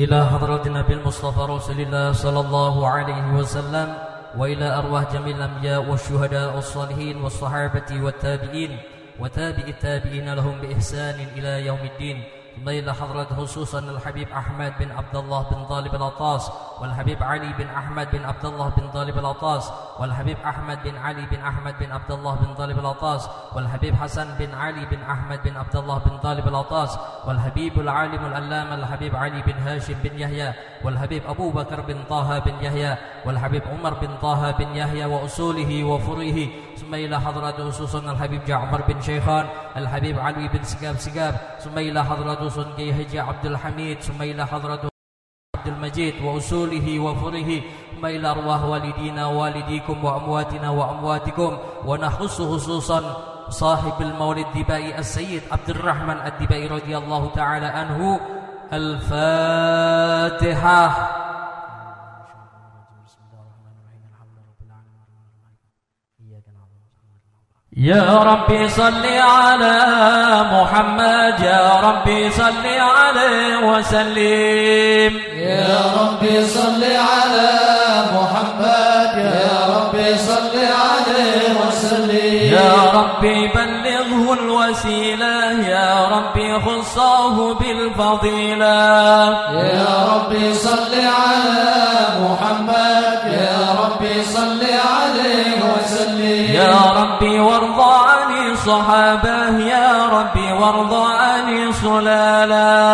إلى حضرة النبي المصطفى رسول الله صلى الله عليه وسلم وإلى أرواح جميع الأنبياء والشهداء والصالحين والصحابة والتابعين وتابع التابعين لهم بإحسان إلى يوم الدين. ليلة حضرة خصوصا الحبيب أحمد بن عبد الله بن طالب العطاس والحبيب علي بن أحمد بن عبد الله بن طالب العطاس والحبيب أحمد بن علي بن أحمد بن عبد الله بن طالب العطاس والحبيب حسن بن علي بن أحمد بن عبد الله بن طالب العطاس والحبيب العالم العلامة الحبيب علي بن هاشم بن يحيى والحبيب أبو بكر بن طه بن يحيى والحبيب عمر بن طه بن يحيى وأصوله وفره ثم إلى حضرة خصوصا الحبيب جعفر بن شيخان الحبيب علي بن سقاب سقاب. ثم إلى حضرة صنقي هجي عبد الحميد. ثم إلى حضرة عبد المجيد وأصوله وفره ثم إلى أرواح والدينا ووالديكم وأمواتنا وأمواتكم ونخص خصوصا صاحب المولد الدبائي السيد عبد الرحمن الدبائي رضي الله تعالى عنه الفاتحة. يا ربي صل على محمد يا ربي صل عليه وسلم. يا ربي صل على محمد يا ربي صل عليه وسلم. يا ربي بلغه الوسيلة يا ربي خصه بالفضيلة. يا ربي صل على صحابه يا ربي وارض عن سلاله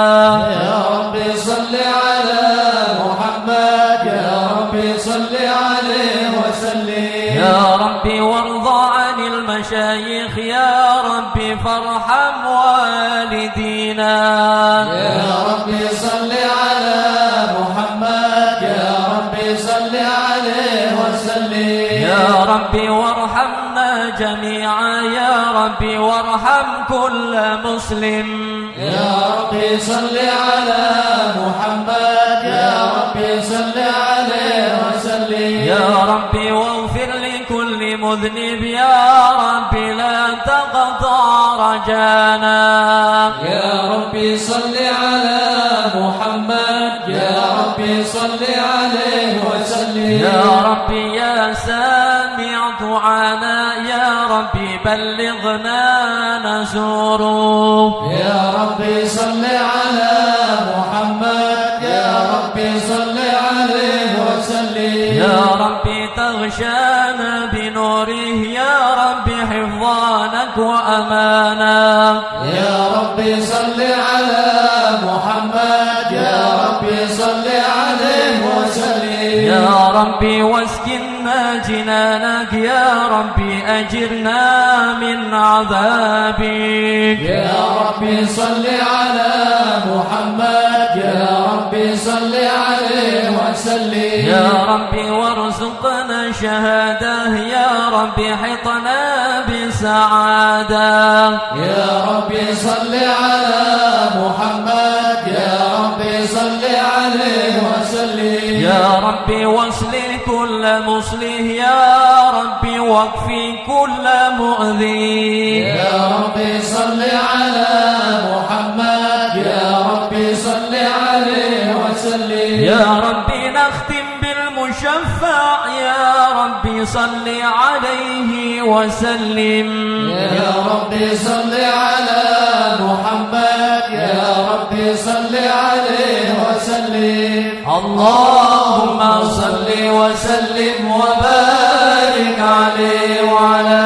ربي وارحم كل مسلم. يا ربي صل على محمد. يا ربي صل عليه وسلم. يا ربي واغفر لكل مذنب. يا ربي لا تقطع رجانا. يا ربي صل على محمد. يا ربي صل عليه وسلم. يا بلغنا نزوره يا ربي صل على محمد. يا ربي صل عليه وسلم. يا ربي تغشانا بنوره. يا ربي حفظانك وأمانا. يا ربي صل على محمد. يا ربي صل عليه وسلم. يا ربي جنانك يا ربي أجرنا من عذابك. يا ربي صل على محمد. يا ربي صل عليه وسلم. يا ربي وارزقنا شهادة. يا ربي حطنا بسعادة. يا ربي صل على محمد. يا ربي صل عليه وسلم. يا ربي واصلح كل مصلح يا ربي واكفي كل مؤذي. يا ربي صل على محمد. يا ربي صل عليه وسلم. يا ربي نختم بالمشفع. يا ربي صل عليه وسلم. يا ربي صل على محمد. يا ربي صل عليه وسلم. اللهم صل وسلم وبارك عليه وعلى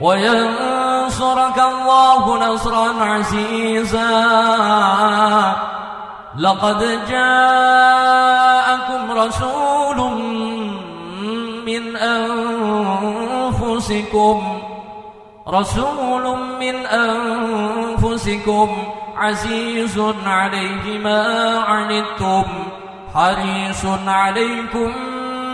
وينصرك الله نصرا عزيزا. لقد جاءكم رسول من أنفسكم رسول من أنفسكم عزيز عليه ما عنتم حريص عليكم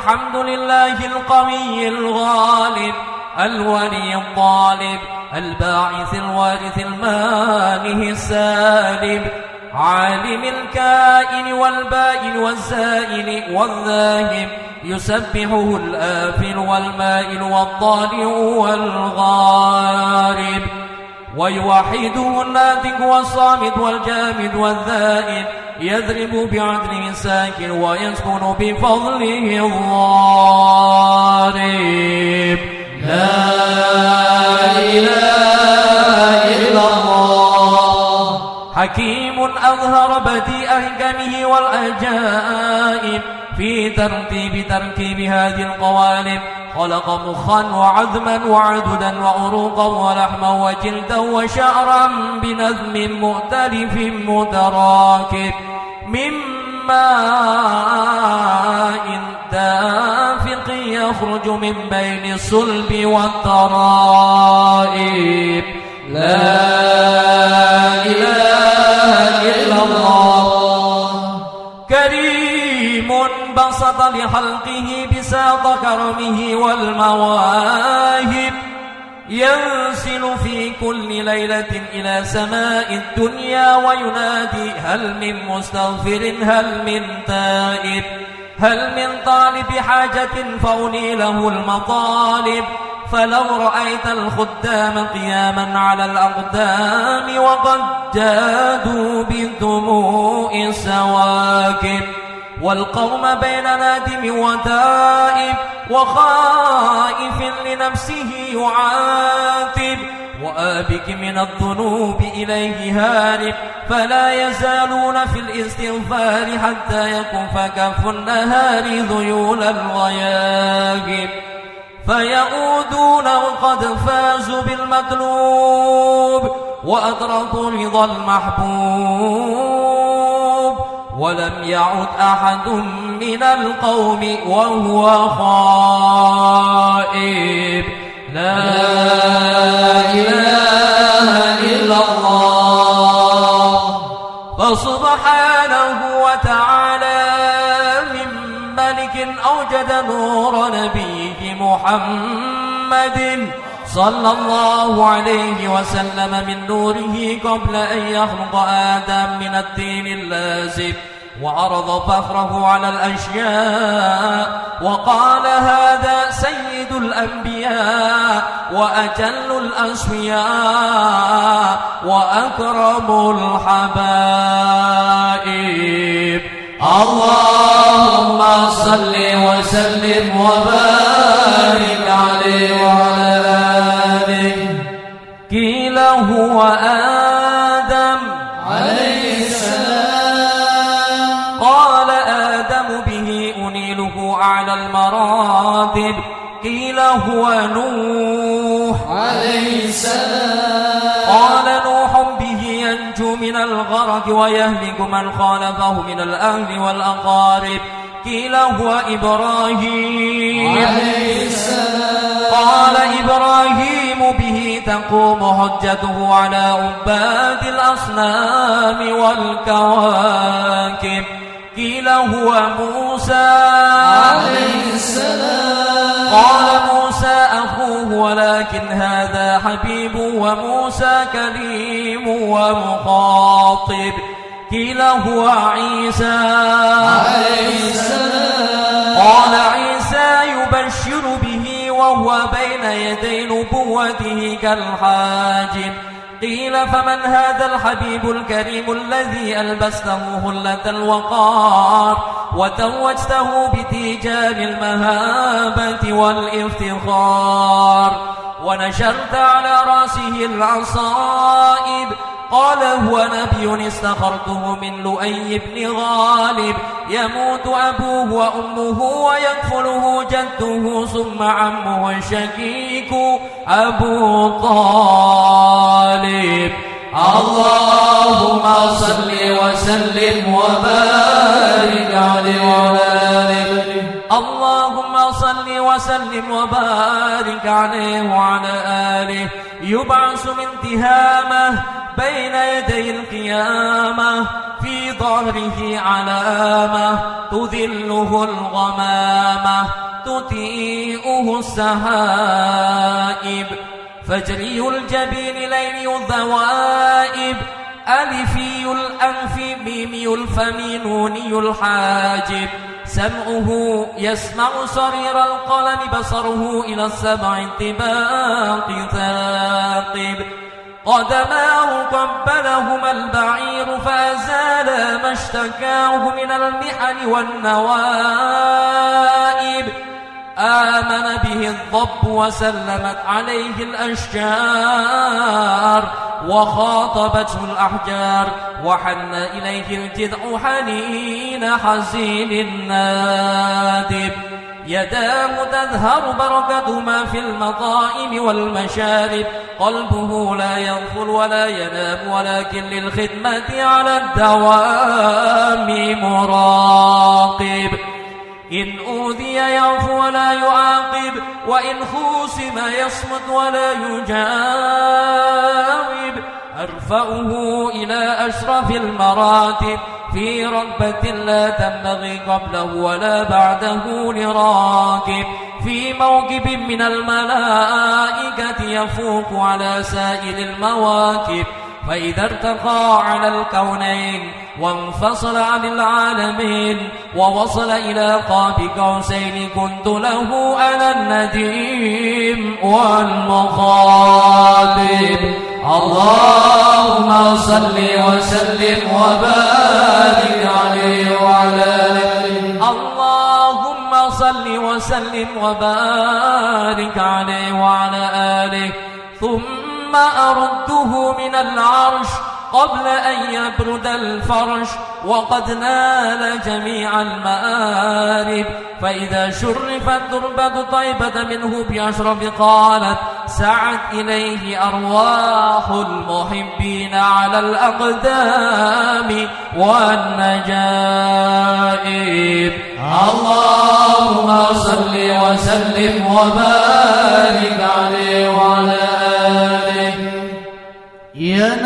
الحمد لله القوي الغالب الولي الطالب الباعث الوارث المانه السالب عالم الكائن والبائن والزائل والذاهب يسبحه الآفل والمائل والطالع والغارب ويوحده الناتق والصامت والجامد والذائب يضرب بعدله ساكن ويسكن بفضله الضارب لا إله إلا الله. حكيم أظهر بديء أحكامه والعجائب في ترتيب تركيب هذه القوالب. خلق مخا وعظما وعددا وعروقا ولحما وجلدا وشعرا بنظم مؤتلف متراكب. من ماء دافق يخرج من بين الصلب والترائب. لا إله إلا الله. كريم بسط لخلقه بساط كرمه والمواهب. ينزل في كل ليلة إلى سماء الدنيا وينادي هل من مستغفر؟ هل من تائب؟ هل من طالب حاجة؟ فأني له المطالب. فلو رأيت الخدام قياما على الأقدام وقد جادوا بالدموع السواكب. والقوم بين نادم وتائب وخائف لنفسه يعاتب وآبك من الذنوب إليه هارب فلا يزالون في الاستغفار حتى يكف كف النهار ذيول الغياهب فيعودون وقد فازوا بالمطلوب وأدركوا رضا المحبوب ولم يعد أحد من القوم وهو خائب. لا إله إلا الله. فسبحانه وتعالى من ملك أوجد نور نبيه محمد. صلى الله عليه وسلم من نوره قبل أن يخلق آدم من الدين اللازم وعرض فخره على الأشياء وقال هذا سيد الأنبياء وأجل الأسوياء وأكرم الحبائب. اللهم صل وسلم وبارك عليه وعلى هو آدم عليه السلام. قال آدم به أنيله أعلى المراتب. قيل هو نوح عليه السلام. قال نوح به ينجو من الغرق ويهلك من خالفه من الأهل والأقارب. قيل هو إبراهيم. عليه السلام. قال إبراهيم. تقوم حجته على عباد الأصنام والكواكب. قيل هو موسى. عليه السلام. قال موسى أخوه ولكن هذا حبيب وموسى كليم ومخاطب. قيل هو عيسى. عليه السلام. قال عيسى يبشر به وهو بين يدي نبوته كالحاجب. قيل فمن هذا الحبيب الكريم الذي ألبسته هلة الوقار وتوجته بتيجان المهابة والإفتخار؟ ونشرت على رأسه العصائب. قال هو نبي استخرته من لؤي بن غالب. يموت أبوه وأمه ويكفله جده ثم عمه الشقيق أبو طالب. اللهم صل وسلم وبارك عليه وسلم وبارك عليه وعلى آله. يبعث من تهامه بين يدي القيامة في ظهره علامة تذله الغمامة تطيئه السهائب. فجري الجبين ليل الذوائب ألفي الأنف ميمي الفم نوني الحاجب. سمعه يسمع صرير القلم بصره إلى السبع انتباق ثاقب. قدماه قبلهما البعير فأزال ما اشتكاه من المحن والنوائب. آمن به الضب وسلمت عليه الأشجار وخاطبته الأحجار وحن إليه الجذع حنين حزين نادب يداه تذهب بركتهما في المطائم والمشارب. قلبه لا يغفل ولا ينام ولكن للخدمة على الدوام مراقب. إن أوذي يعفو ولا يعاقب وإن خوسم يصمت ولا يجاوب. أرفعه إلى أشرف المراتب في ربة لا تنبغي قبله ولا بعده لراكب. في موكب من الملائكة يفوق على سائر المواكب. فإذا ارتقى على الكونين وانفصل عن العالمين ووصل إلى قاب قوسين كنت له أنا النديم والمخاطب. اللهم صل وسلم وبارك عليه وعلى آله. اللهم صل وسلم وبارك عليه وعلى آله. ثم أرده من العرش قبل أن يبرد الفرش وقد نال جميع المآرب. فإذا شرفت تربة طيبة منه بأشرف قالت سعت إليه أرواح المحبين على الأقدام والنجائب. اللهم صل وسلم وبارك عليه وعلى يا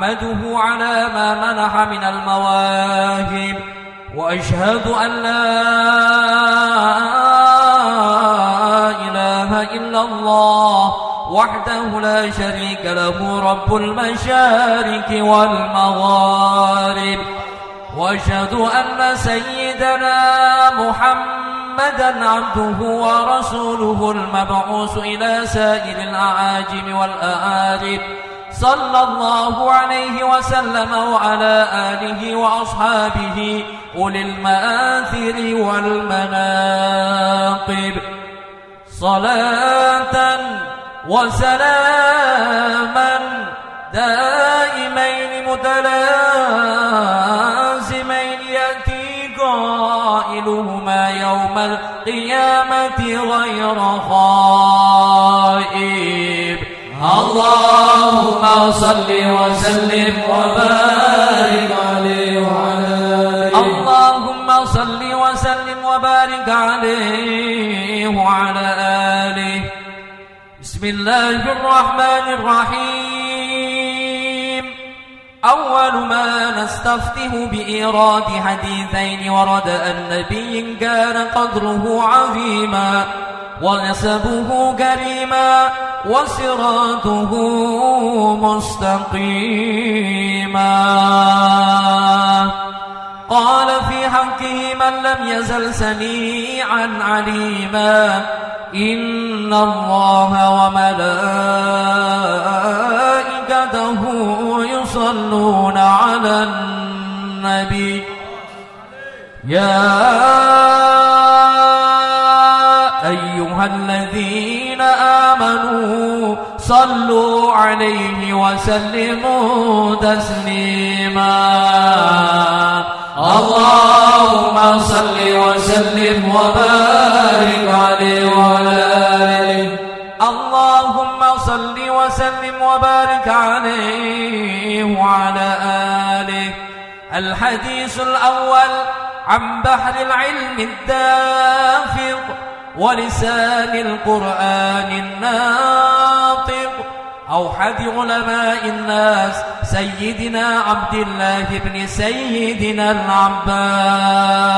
أحمده على ما منح من المواهب وأشهد أن لا إله إلا الله وحده لا شريك له رب المشارك والمغارب. وأشهد أن سيدنا محمدا عبده ورسوله المبعوث إلى سائر الأعاجم والأعارب صلى الله عليه وسلم وعلى آله وأصحابه أولي المآثر والمناقب. صلاة وسلاما دائمين متلازمين يأتي قائلهما يوم القيامة غير خائب. اللهم صل وسلم وبارك عليه وعلى اللهم صل وسلم وبارك عليه وعلى آله. بسم الله الرحمن الرحيم. أول ما نستفته بإيراد حديثين ورد النبي كان قدره عظيما. ونسبه كريما وصراطه مستقيما. قال في حقه من لم يزل سميعا عليما إن الله وملائكته يصلون على النبي. يا أيها الذين آمنوا صلوا عليه وسلموا تسليما. اللهم صل وسلم وبارك عليه وعلى آله. اللهم صل وسلم وبارك عليه وعلى آله. الحديث الأول عن بحر العلم الدافق ولسان القرآن الناطق. أوحد علماء الناس سيدنا عبد الله بن سيدنا العباس.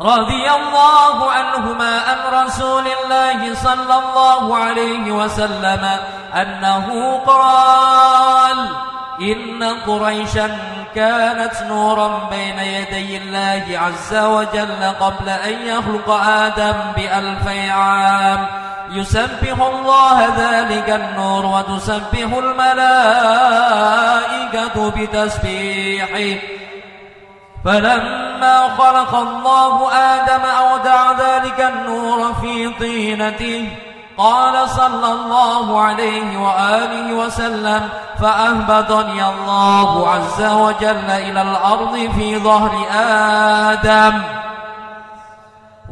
رضي الله عنهما عن رسول الله صلى الله عليه وسلم أنه قال إن قريشا كانت نورا بين يدي الله عز وجل قبل أن يخلق آدم بألفي عام. يسبح الله ذلك النور وتسبح الملائكة بتسبيحه. فلما خلق الله آدم أودع ذلك النور في طينته. قال صلى الله عليه وآله وسلم فأهبطني الله عز وجل إلى الأرض في ظهر آدم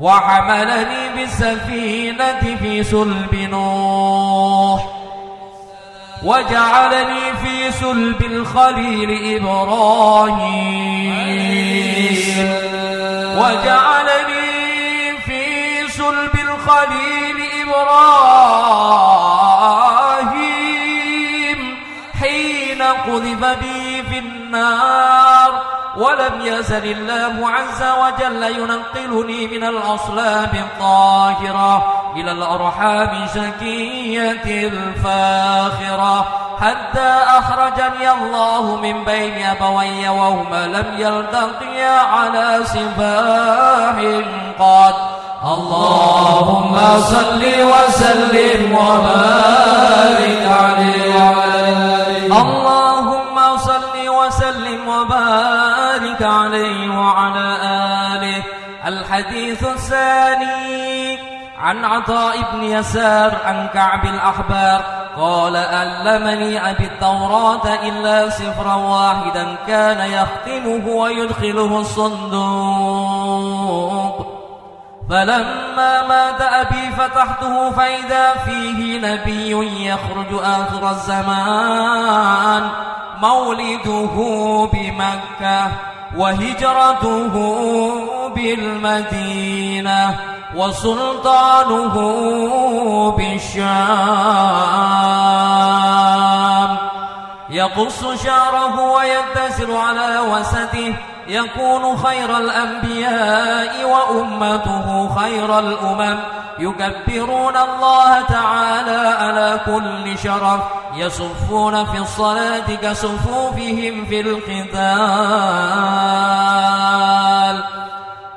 وحملني بالسفينة في سلب نوح وجعلني في سلب الخليل إبراهيم وجعلني في سلب الخليل إبراهيم حين قذف بي في النار ولم يزل الله عز وجل ينقلني من الأصلاب الطاهرة إلى الأرحام شكية الفاخرة حتى أخرجني الله من بين أبوي وهما لم يلتقيا على سفاح قد اللهم صل وسلم وبارك عليه اللهم صل وسلم وبارك عليه وعلى آله. الحديث الثاني عن عطاء بن يسار عن كعب الأحبار قال ألمني أبي التوراة إلا سفرا واحدا كان يختمه ويدخله الصندوق. فلما مات أبي فتحته فإذا فيه نبي يخرج آخر الزمان مولده بمكة وهجرته بالمدينة وسلطانه بالشام. يقص شعره ويتسر على وسته يكون خير الأنبياء وأمته خير الأمم. يكبرون الله تعالى على كل شرف. يصفون في الصلاة كصفوفهم في القتال.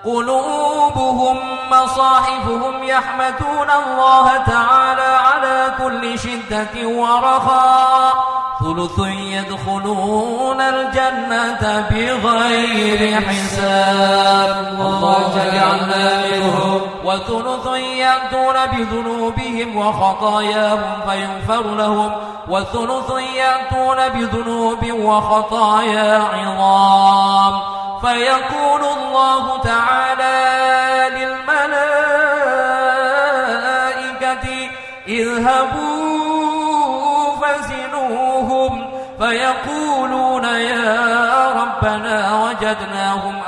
قلوبهم مصاحفهم يحمدون الله تعالى على كل شدة ورخاء. ثلث يدخلون الجنة بغير حساب. اللهم اجعلنا منهم. وثلث يأتون بذنوبهم وخطاياهم فيغفر لهم. وثلث يأتون بذنوب وخطايا عظام. فيقول الله تعالى للملائكة اذهبوا فيقولون يا ربنا وجدناهم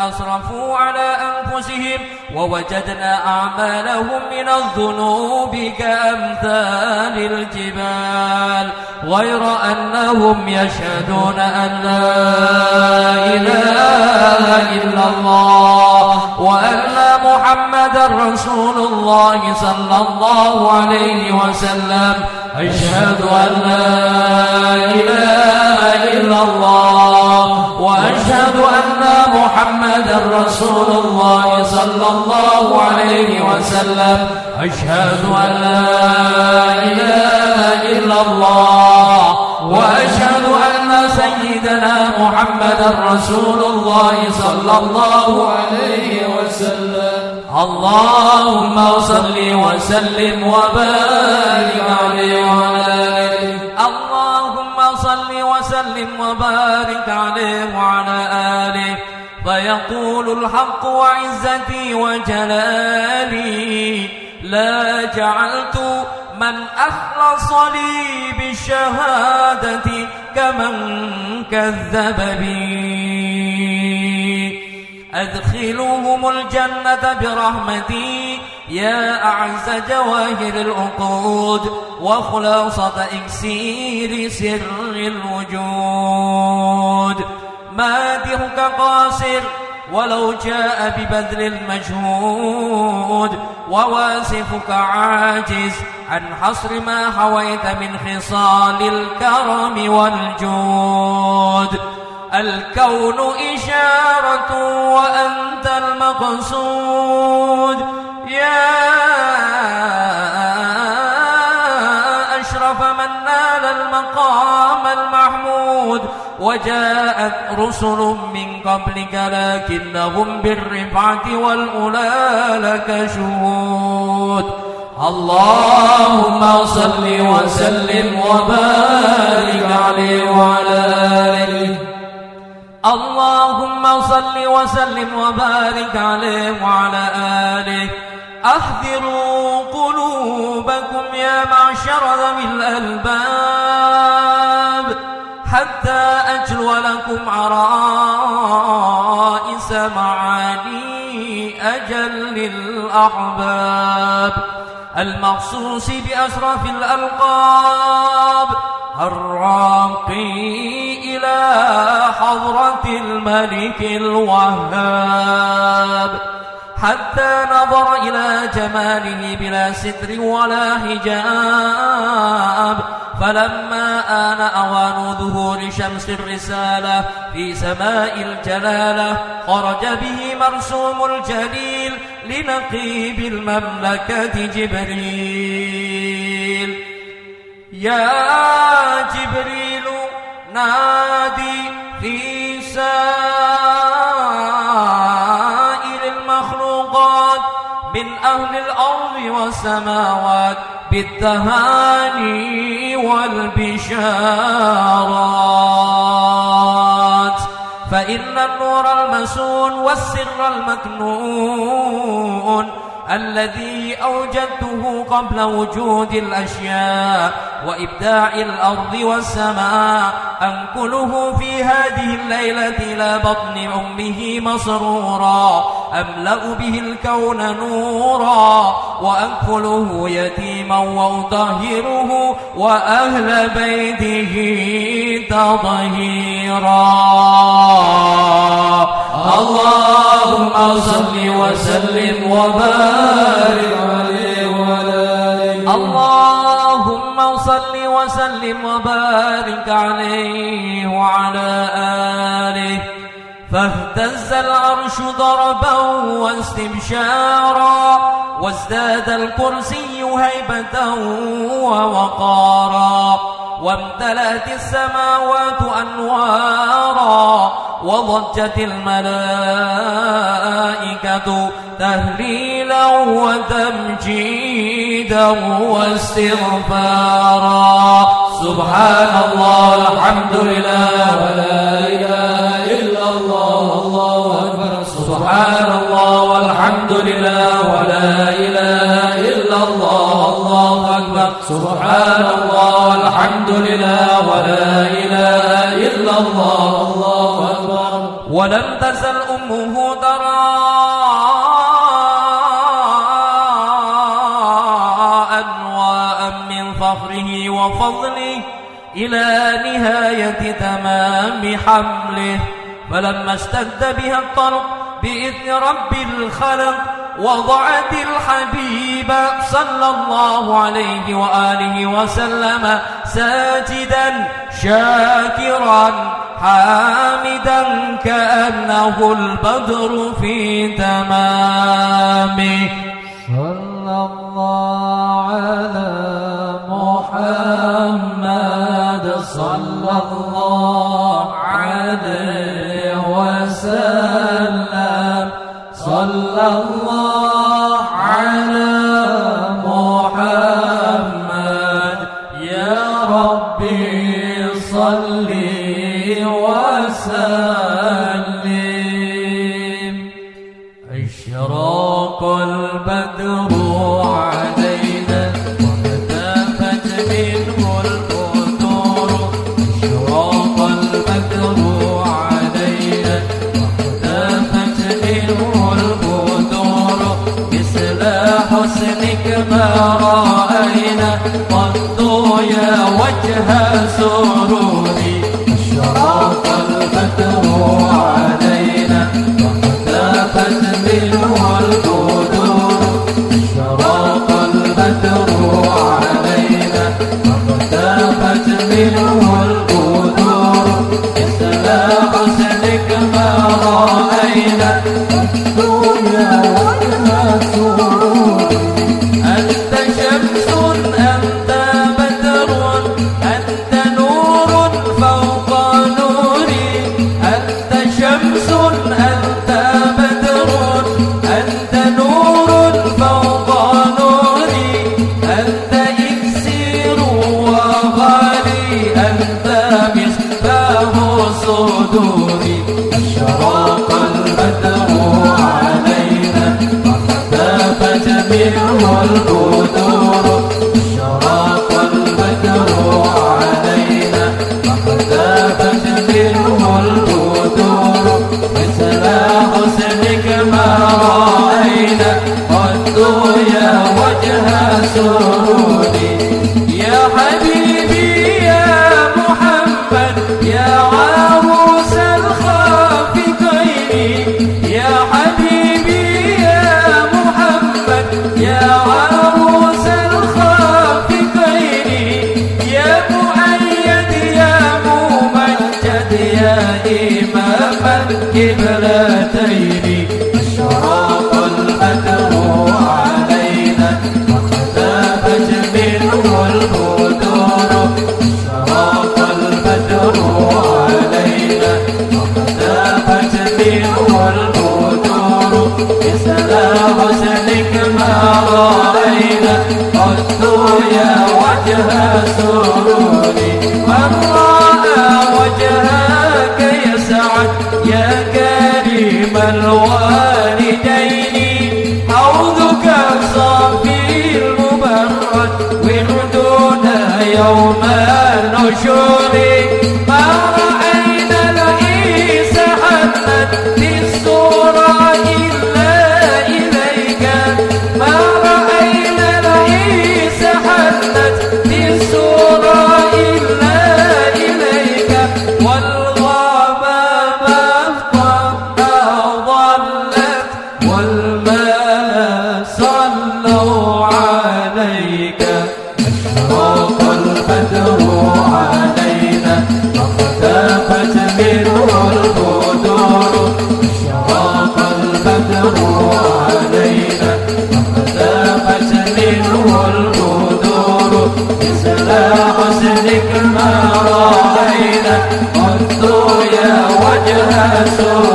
أسرفوا على أنفسهم ووجدنا أعمالهم من الذنوب كأمثال الجبال غير أنهم يشهدون أن لا إله إلا الله وأن محمد رسول الله صلى الله عليه وسلم أشهد أن لا إله إلا الله وأشهد أن محمد رسول الله صلى الله عليه وسلم. أشهد أن لا إله إلا الله. وأشهد أن سيدنا محمد رسول الله صلى الله عليه وسلم. اللهم صل وسلم وبارك عليه وعلى آله. اللهم صل وسلم وبارك عليه وعلى آله. فيقول الحق وعزتي وجلالي لا جعلت من أخلص لي بالشهادة كمن كذب بي. أدخلوهم الجنة برحمتي يا أعز جواهر العقود وخلاصة إكسير سر الوجود. مادحك قاصر ولو جاء ببذل المجهود وواسفك عاجز عن حصر ما حويت من خصال الكرم والجود. الكون إشارة وأنت المقصود. يا أشرف من نال المقام وجاءت رسل من قبلك لكنهم بالرفعة والأولى لك شهود. اللهم صل وسلم وبارك عليه وعلى آله. اللهم صل وسلم وبارك عليه وعلى آله. أحذروا قلوبكم يا معشر ذوي الألباب. حتى أجلو لكم عرائس معاني أجل الأحباب المخصوص بأشرف الألقاب الراقي إلى حضرة الملك الوهاب. حتى نظر إلى جماله بلا ستر ولا حجاب فلما آن أوان ظهور شمس الرسالة في سماء الجلالة خرج به مرسوم الجليل لنقيب المملكة جبريل. يا جبريل نادي في سائر من أهل الأرض والسماوات بالتهاني والبشارات. فإن النور المسون والسر المكنون الذي أوجدته قبل وجود الأشياء وإبداع الأرض والسماء. أنقله في هذه الليلة إلى بطن أمه مسرورا. أملأ به الكون نورا. وأنقله يتيما وأطهره. وأهل بيته تطهيرا. اللهم صل وسلم وبارك عليه وعلى اللهم صل وسلم وبارك عليه وعلى آله. فاهتز العرش ضربا واستبشارا وازداد الكرسي هيبة ووقارا. وامتلأت السماوات أنوارا وضجت الملائكة تهليلا وتمجيدا واستغفارا. سبحان الله الحمد لله ولا إله إلا الله الله أكبر. سبحان الله والحمد لله ولا إله إلا الله الله أكبر. سبحان الله والحمد لله ولا إله إلا الله. الله أكبر. ولم تزل أمه ترى أنواء من فخره وفضله إلى نهاية تمام حمله. فلما اشتد بها الطرق بإذن رب الخلق وضعت الحبيب صلى الله عليه وآله وسلم ساجدا شاكرا حامدا كأنه البدر في تمامه. صلى الله على محمد صلى الله عليه وسلم. صلى الله حسنك ما رأينا قد يا وجه سروري. من رأى وجهك يسعد. يا كريم الوالدين. حوضك الصافي المبرد. وردنا يوم النشور. so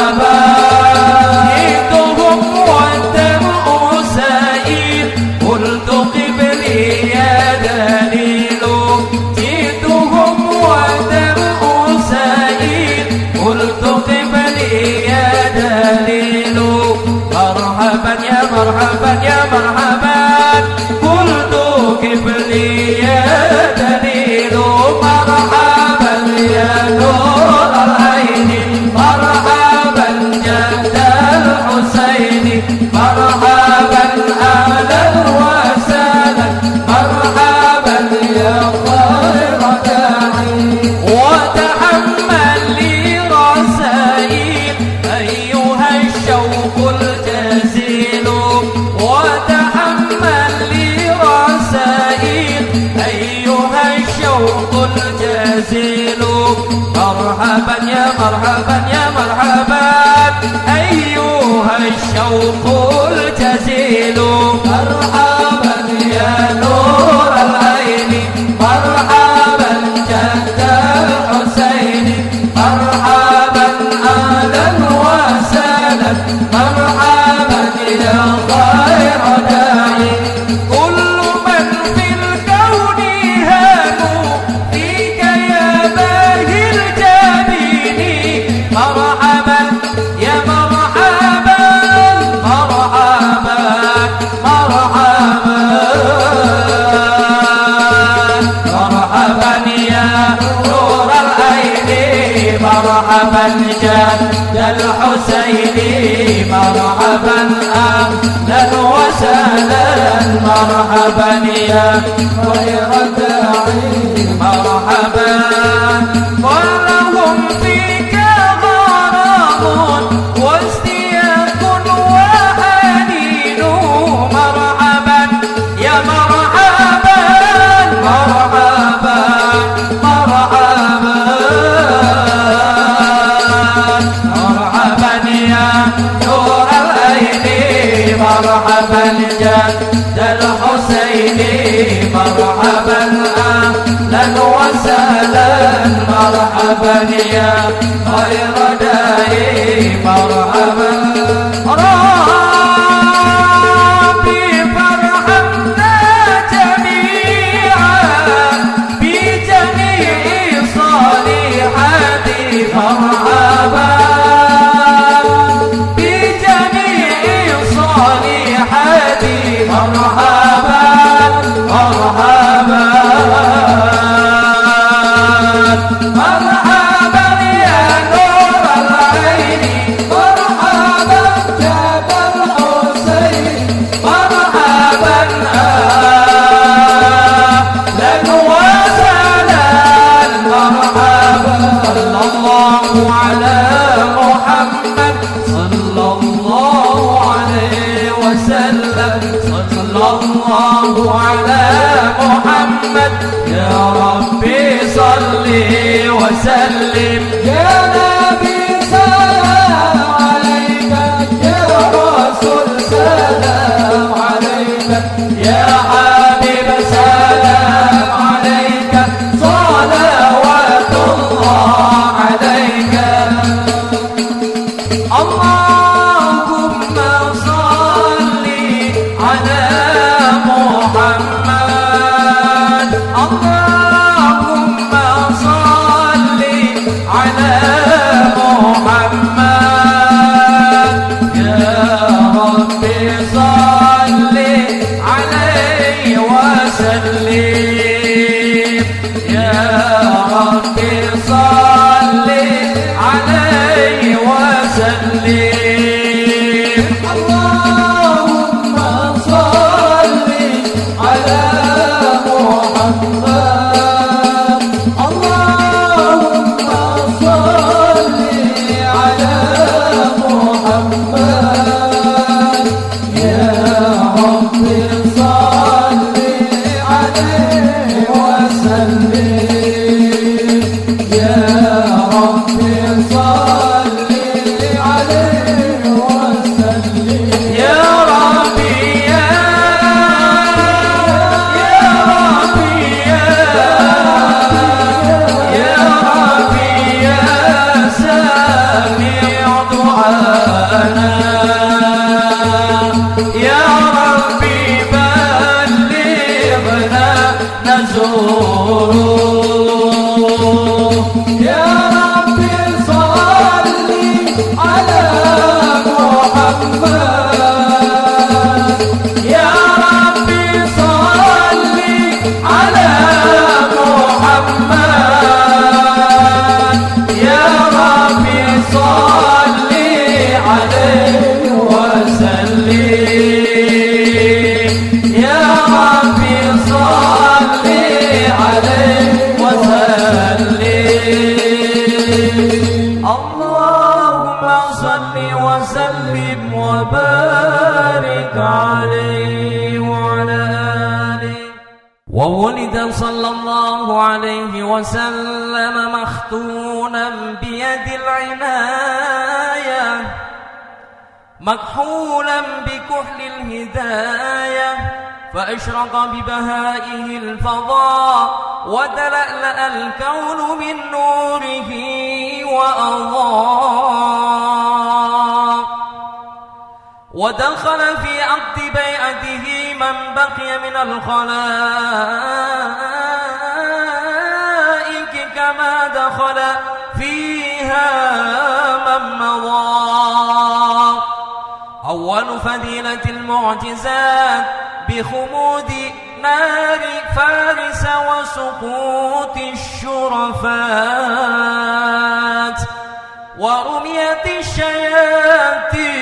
مرحبا أهلا وسهلا مرحبا يا خير الداعي مرحبا. مرحبا يا خير داعي مرحبا. name. مكحولا بكحل الهداية فأشرق ببهائه الفضاء وتلألأ الكون من نوره وأضاء. ودخل في عقد بيعته من بقي من الخلائق كما دخل فيها من مضى. أول فضيلة المعجزات بخمود نار فارس وسقوط الشرفات ورمية الشياطين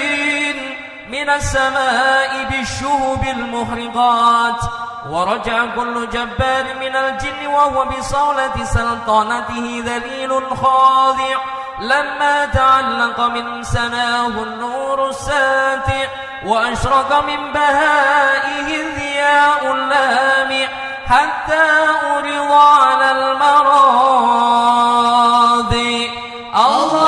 من السماء بالشهب المهرقات ورجع كل جبار من الجن وهو بصولة سلطنته ذليل خاضع لما تعلق من سناه النور الساتع وأشرق من بهائه الضياء اللامع حتى أرض على المراضي اللهم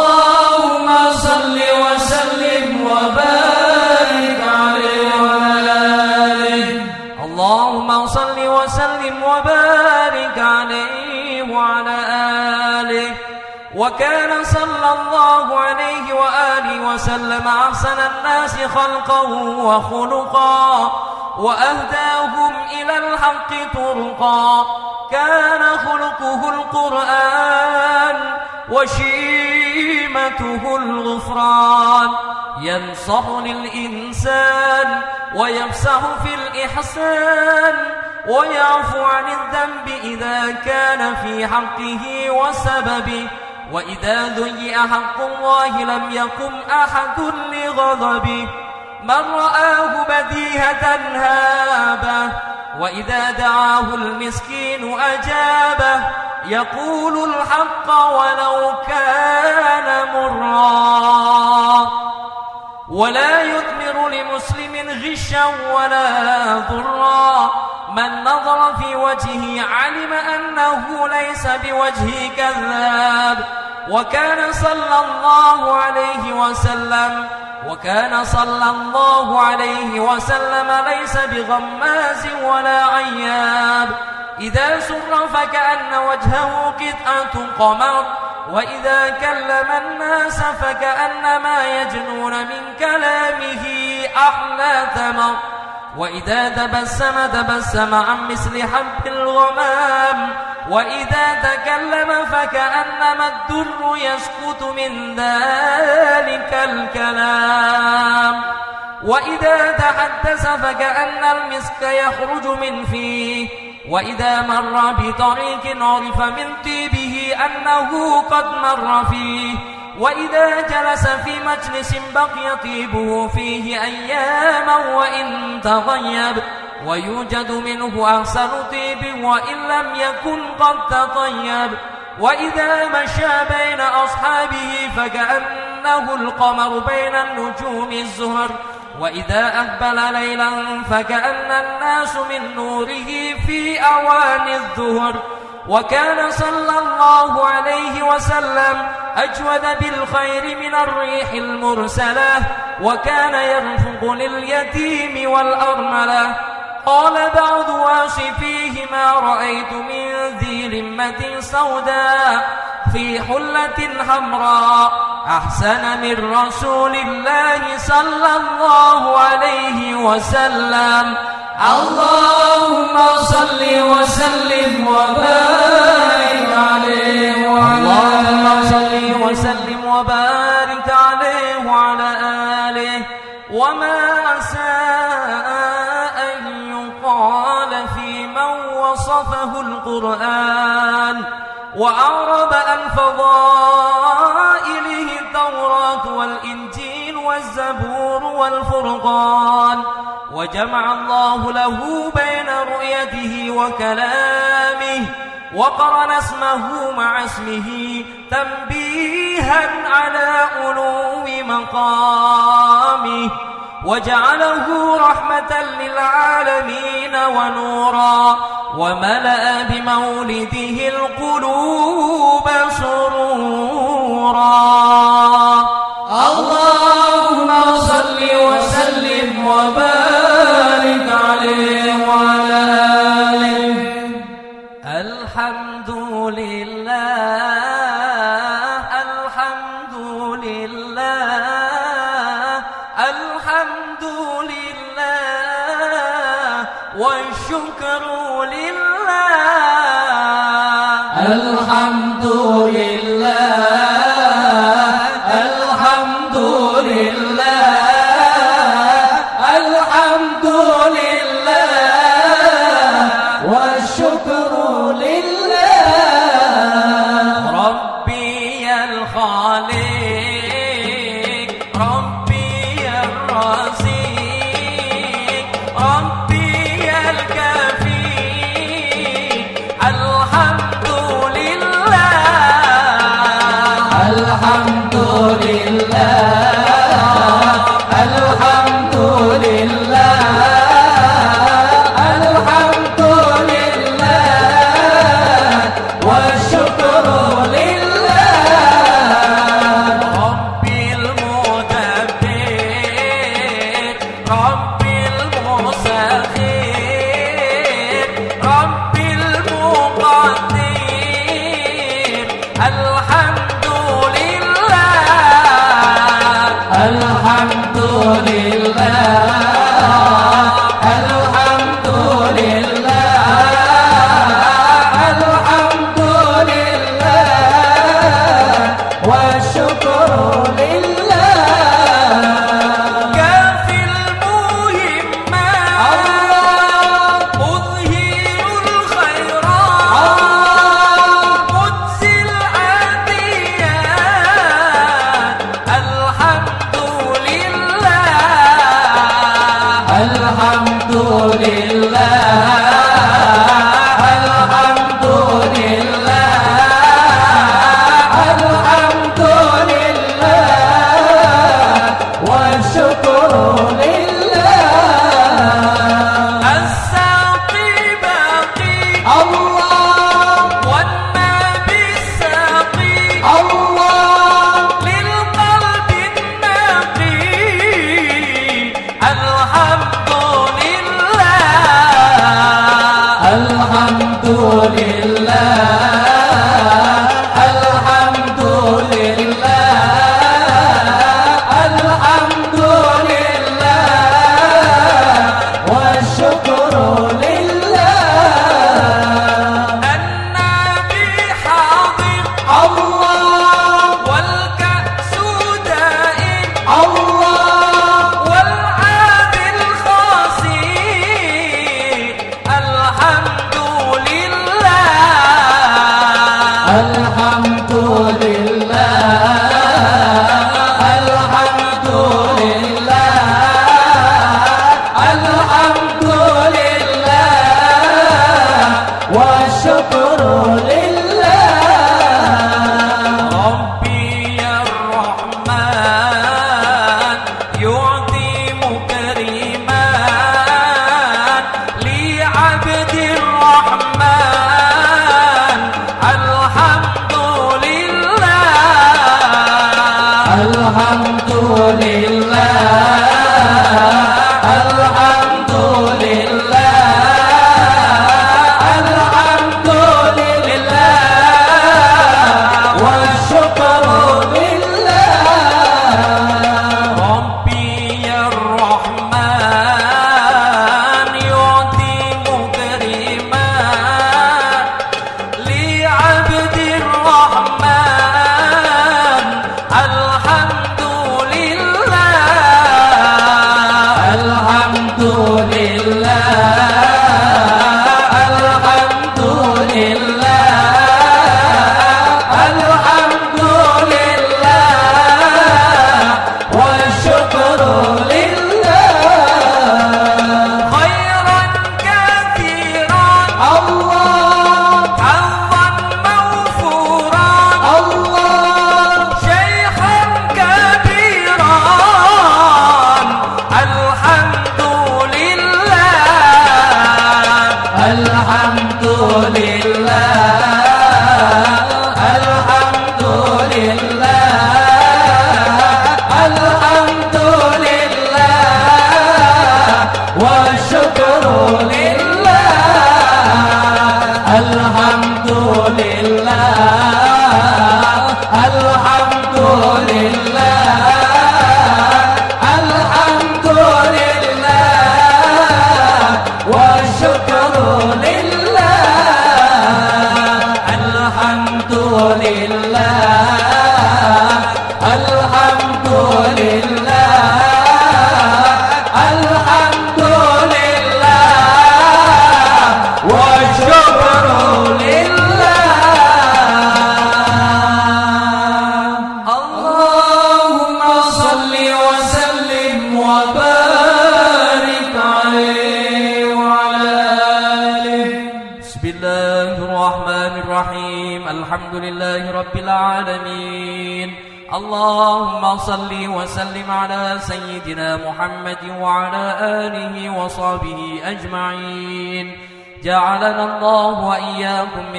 وكان صلى الله عليه وآله وسلم أحسن الناس خلقا وخلقا وأهداهم إلى الحق طرقا. كان خلقه القرآن وشيمته الغفران. ينصح للإنسان ويمسح في الإحسان ويعفو عن الذنب إذا كان في حقه وسببه. وإذا ذيئ حق الله لم يقم أحد لغضبه من رآه بديهة هابه وإذا دعاه المسكين أجابه يقول الحق ولو كان مرا. ولا يثمر لمسلم غشا ولا ضرا. من نظر في وجهه علم أنه ليس بوجه كذاب. وكان صلى الله عليه وسلم وكان صلى الله عليه وسلم ليس بغماز ولا عياب. إذا سر فكأن وجهه قطعة قمر وإذا كلم الناس فكأنما يجنون من كلامه أحلى تمر وإذا تبسم تبسم عن مثل حب الغمام وإذا تكلم فكأنما الدر يسقط من ذلك الكلام وإذا تحدث فكأن المسك يخرج من فيه وإذا مر بطريق عرف من طيبه أنه قد مر فيه وإذا جلس في مجلس بقي طيبه فيه أياما وإن تغيب ويوجد منه أحسن طيب وإن لم يكن قد تطيب وإذا مشى بين أصحابه فكأنه القمر بين النجوم الزهر وإذا أقبل ليلا فكأن الناس من نوره في أوان الظهر وكان صلى الله عليه وسلم أجود بالخير من الريح المرسلة وكان يرفق لليتيم والأرملة. قال بعض واصفيه ما رأيت من ذي لمة سوداء في حلة حمراء. أحسن من رسول الله صلى الله عليه وسلم. اللهم صل وسلم وبارك عليه وعلى اللهم صل وسلم وبارك عليه وعلى آله. وما أساء أن يقال في من وصفه القرآن. وأعرب عن فضائله التوراة والإنجيل والزبور والفرقان. وجمع الله له بين رؤيته وكلامه وقرن اسمه مع اسمه تنبيها على ألو مقامه وجعله رحمة للعالمين ونورا وملأ بمولده القلوب سرورا. اللهم صل وسلم وبارك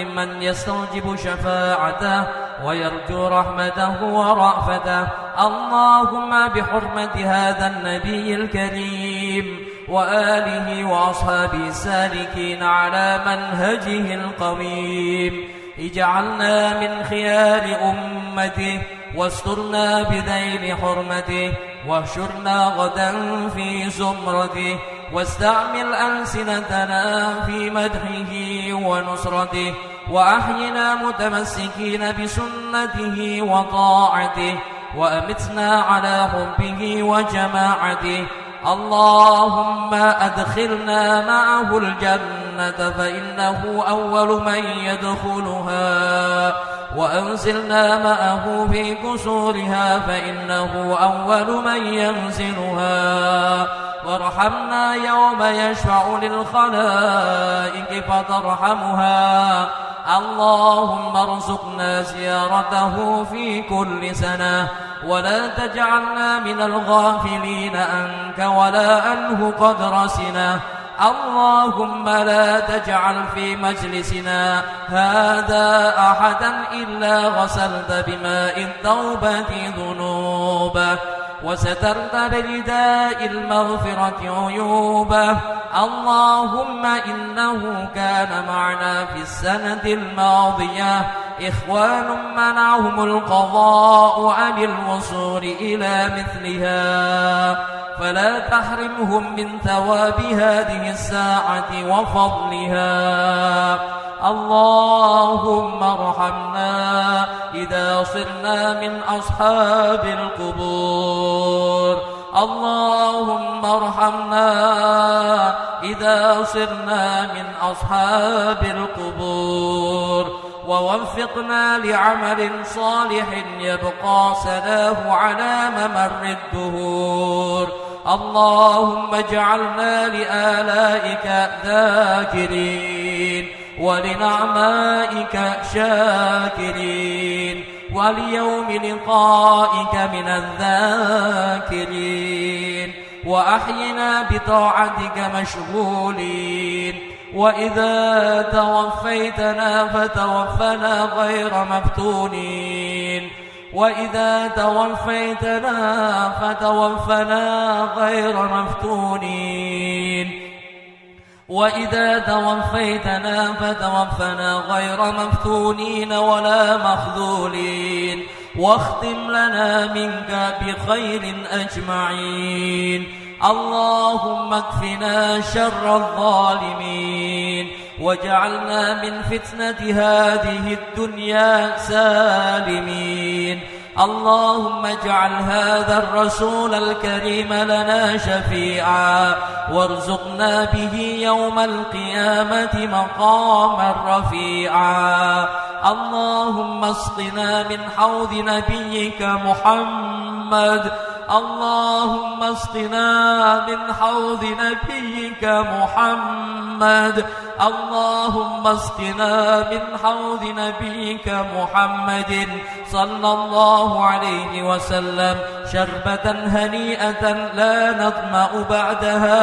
ممن يستوجب شفاعته ويرجو رحمته ورأفته. اللهم بحرمة هذا النبي الكريم وآله وأصحابه السالكين على منهجه القويم. اجعلنا من خيار أمته واسترنا بذيل حرمته واحشرنا غدا في زمرته واستعمل ألسنتنا في مدحه ونصرته وأحينا متمسكين بسنته وطاعته وأمتنا على حبه وجماعته. اللهم أدخلنا معه الجنة فإنه أول من يدخلها. وأنزلنا معه في كسورها فإنه أول من ينزلها. وارحمنا يوم يشفع للخلائق فترحمها. اللهم ارزقنا زيارته في كل سنة ولا تجعلنا من الغافلين أنك ولا أنه قد رسنا اللهم لا تجعل في مجلسنا هذا أحدا إلا غسلت بماء التوبة ذنوبه وسترت برداء المغفرة عيوبه. اللهم إنه كان معنا في السنة الماضية. إخوان منعهم القضاء عن الوصول إلى مثلها. فلا تحرمهم من ثواب هذه الساعة وفضلها. اللهم ارحمنا إذا صرنا من أصحاب القبور. اللهم ارحمنا إذا صرنا من أصحاب القبور. ووفقنا لعمل صالح يبقى سناه على ممر الدهور. اللهم اجعلنا لآلائك ذاكرين. ولنعمائك شاكرين وليوم لقائك من الذاكرين وأحينا بطاعتك مشغولين. وإذا توفيتنا فتوفنا غير مفتونين. وإذا توفيتنا فتوفنا غير مفتونين. وإذا توفيتنا فتوفنا غير مفتونين ولا مخذولين واختم لنا منك بخير أجمعين اللهم اكفنا شر الظالمين واجعلنا من فتنة هذه الدنيا سالمين اللهم اجعل هذا الرسول الكريم لنا شفيعا وارزقنا به يوم القيامة مقاما رفيعا اللهم اسقنا من حوض نبيك محمد اللهم اسقنا من حوض نبيك محمد. اللهم اسقنا من حوض نبيك محمد. صلى الله عليه وسلم. شربة هنيئة لا نظمأ بعدها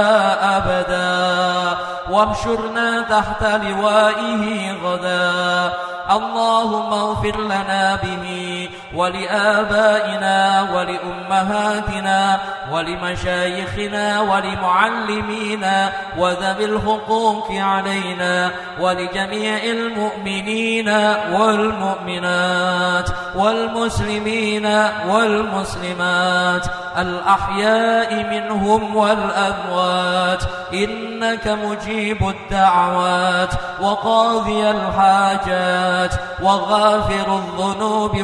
أبدا. وامشرنا تحت لوائه غدا. اللهم اغفر لنا به. ولآبائنا ولأمهاتنا ولمشايخنا ولمعلمينا وذوي الحقوق علينا ولجميع المؤمنين والمؤمنات والمسلمين والمسلمات الأحياء منهم والأموات إنك مجيب الدعوات وقاضي الحاجات وغافر الذنوب